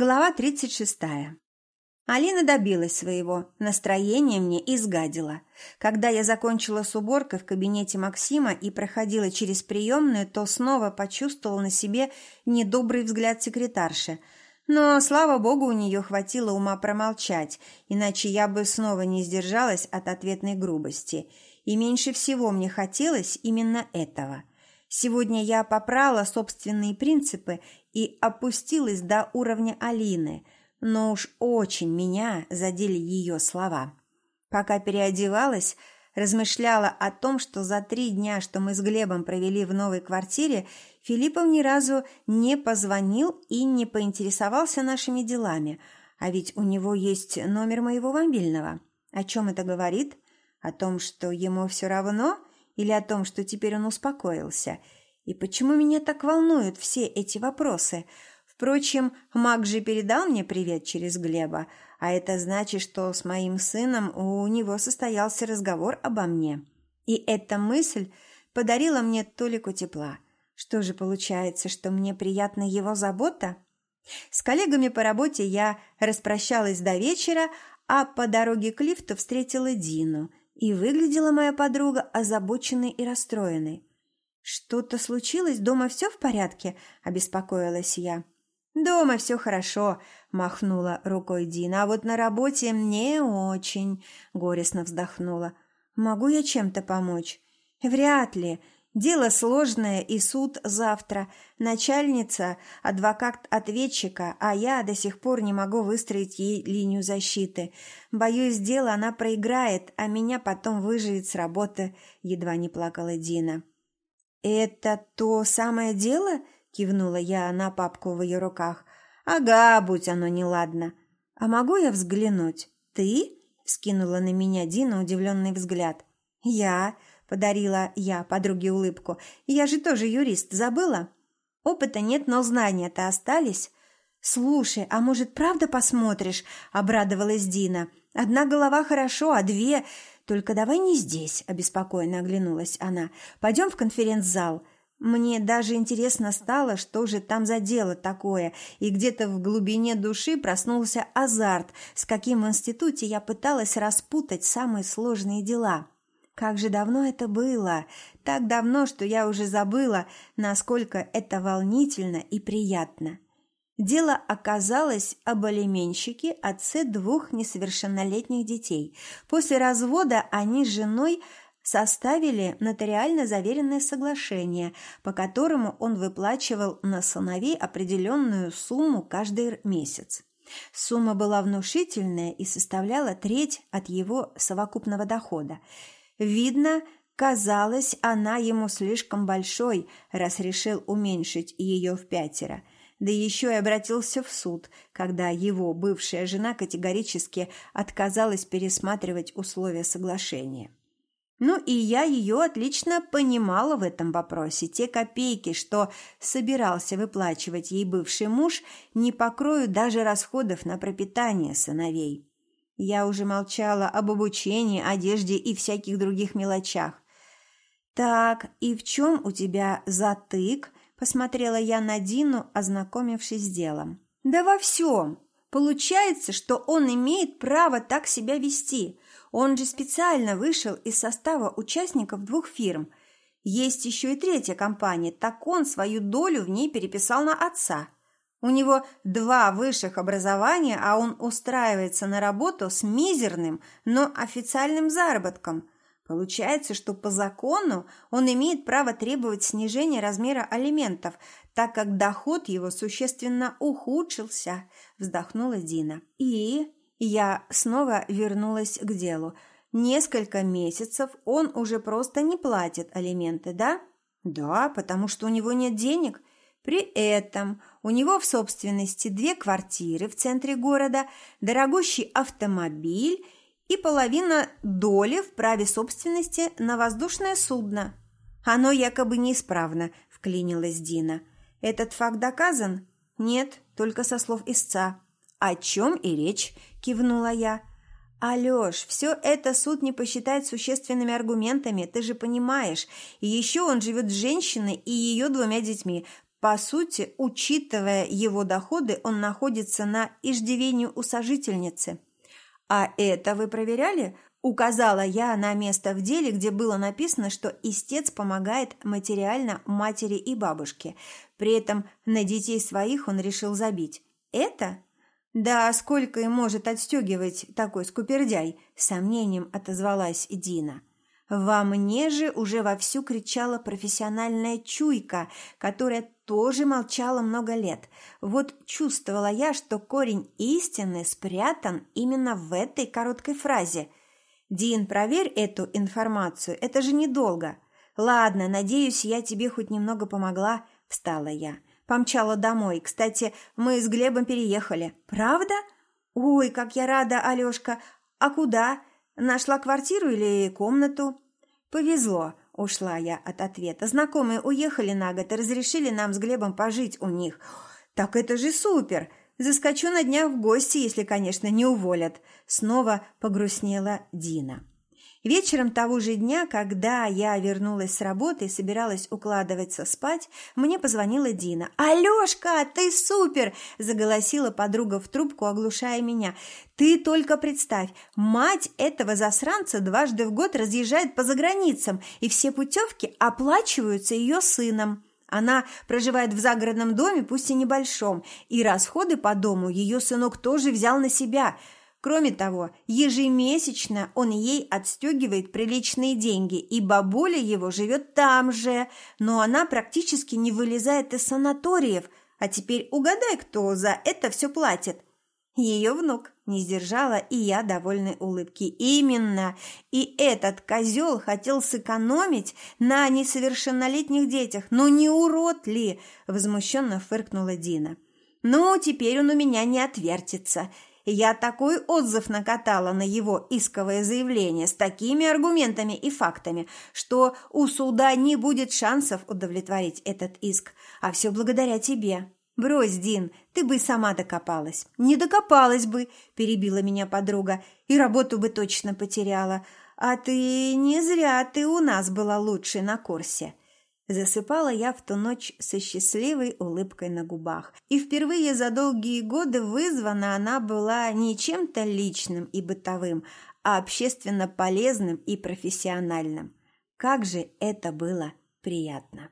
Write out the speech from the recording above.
Глава 36. Алина добилась своего, настроение мне изгадило. Когда я закончила с уборкой в кабинете Максима и проходила через приемную, то снова почувствовала на себе недобрый взгляд секретарши. Но, слава богу, у нее хватило ума промолчать, иначе я бы снова не сдержалась от ответной грубости. И меньше всего мне хотелось именно этого. Сегодня я попрала собственные принципы и опустилась до уровня Алины, но уж очень меня задели ее слова. Пока переодевалась, размышляла о том, что за три дня, что мы с Глебом провели в новой квартире, Филиппов ни разу не позвонил и не поинтересовался нашими делами, а ведь у него есть номер моего мобильного. О чем это говорит? О том, что ему все равно – или о том, что теперь он успокоился? И почему меня так волнуют все эти вопросы? Впрочем, Мак же передал мне привет через Глеба, а это значит, что с моим сыном у него состоялся разговор обо мне. И эта мысль подарила мне толику тепла. Что же получается, что мне приятна его забота? С коллегами по работе я распрощалась до вечера, а по дороге к лифту встретила Дину – и выглядела моя подруга озабоченной и расстроенной. «Что-то случилось? Дома все в порядке?» – обеспокоилась я. «Дома все хорошо», – махнула рукой Дина, «а вот на работе не очень», – горестно вздохнула. «Могу я чем-то помочь?» «Вряд ли. Дело сложное, и суд завтра. Начальница – адвокат ответчика, а я до сих пор не могу выстроить ей линию защиты. Боюсь, дело она проиграет, а меня потом выживет с работы», – едва не плакала Дина. «Это то самое дело?» – кивнула я на папку в ее руках. «Ага, будь оно неладно. А могу я взглянуть? Ты?» – вскинула на меня Дина удивленный взгляд. «Я?» Подарила я подруге улыбку. «Я же тоже юрист, забыла?» «Опыта нет, но знания-то остались». «Слушай, а может, правда посмотришь?» – обрадовалась Дина. «Одна голова хорошо, а две...» «Только давай не здесь», – обеспокоенно оглянулась она. «Пойдем в конференц-зал». Мне даже интересно стало, что же там за дело такое, и где-то в глубине души проснулся азарт, с каким в институте я пыталась распутать самые сложные дела. Как же давно это было! Так давно, что я уже забыла, насколько это волнительно и приятно. Дело оказалось об алименщике, отце двух несовершеннолетних детей. После развода они с женой составили нотариально заверенное соглашение, по которому он выплачивал на сыновей определенную сумму каждый месяц. Сумма была внушительная и составляла треть от его совокупного дохода – Видно, казалось, она ему слишком большой, раз решил уменьшить ее в пятеро. Да еще и обратился в суд, когда его бывшая жена категорически отказалась пересматривать условия соглашения. Ну и я ее отлично понимала в этом вопросе. Те копейки, что собирался выплачивать ей бывший муж, не покроют даже расходов на пропитание сыновей. Я уже молчала об обучении, одежде и всяких других мелочах. «Так, и в чем у тебя затык?» – посмотрела я на Дину, ознакомившись с делом. «Да во всем. Получается, что он имеет право так себя вести. Он же специально вышел из состава участников двух фирм. Есть еще и третья компания, так он свою долю в ней переписал на отца». У него два высших образования, а он устраивается на работу с мизерным, но официальным заработком. Получается, что по закону он имеет право требовать снижения размера алиментов, так как доход его существенно ухудшился, вздохнула Дина. И я снова вернулась к делу. Несколько месяцев он уже просто не платит алименты, да? Да, потому что у него нет денег. При этом у него в собственности две квартиры в центре города, дорогущий автомобиль и половина доли в праве собственности на воздушное судно. Оно якобы неисправно, вклинилась Дина. Этот факт доказан? Нет, только со слов истца. О чем и речь, кивнула я. «Алёш, все это суд не посчитает существенными аргументами, ты же понимаешь. И еще он живет с женщиной и ее двумя детьми. По сути, учитывая его доходы, он находится на иждивении у сожительницы. «А это вы проверяли?» – указала я на место в деле, где было написано, что истец помогает материально матери и бабушке. При этом на детей своих он решил забить. «Это?» «Да сколько им может отстегивать такой скупердяй?» – сомнением отозвалась Дина. Во мне же уже вовсю кричала профессиональная чуйка, которая тоже молчала много лет. Вот чувствовала я, что корень истины спрятан именно в этой короткой фразе. «Дин, проверь эту информацию, это же недолго». «Ладно, надеюсь, я тебе хоть немного помогла», – встала я. Помчала домой. Кстати, мы с Глебом переехали. «Правда? Ой, как я рада, Алешка. А куда? Нашла квартиру или комнату? Повезло, ушла я от ответа. Знакомые уехали на год и разрешили нам с Глебом пожить у них. Так это же супер! Заскочу на днях в гости, если, конечно, не уволят. Снова погрустнела Дина. Вечером того же дня, когда я вернулась с работы и собиралась укладываться спать, мне позвонила Дина. «Алешка, ты супер!» – заголосила подруга в трубку, оглушая меня. «Ты только представь, мать этого засранца дважды в год разъезжает по заграницам, и все путевки оплачиваются ее сыном». Она проживает в загородном доме, пусть и небольшом, и расходы по дому ее сынок тоже взял на себя – Кроме того, ежемесячно он ей отстегивает приличные деньги, и бабуля его живет там же, но она практически не вылезает из санаториев. А теперь угадай, кто за это все платит. Ее внук не сдержала, и я довольной улыбки. Именно. И этот козел хотел сэкономить на несовершеннолетних детях. Ну не урод ли? Возмущенно фыркнула Дина. «Ну, теперь он у меня не отвертится. Я такой отзыв накатала на его исковое заявление с такими аргументами и фактами, что у суда не будет шансов удовлетворить этот иск, а все благодаря тебе. Брось, Дин, ты бы и сама докопалась. Не докопалась бы, перебила меня подруга, и работу бы точно потеряла. А ты не зря ты у нас была лучшей на курсе. Засыпала я в ту ночь со счастливой улыбкой на губах. И впервые за долгие годы вызвана она была не чем-то личным и бытовым, а общественно полезным и профессиональным. Как же это было приятно!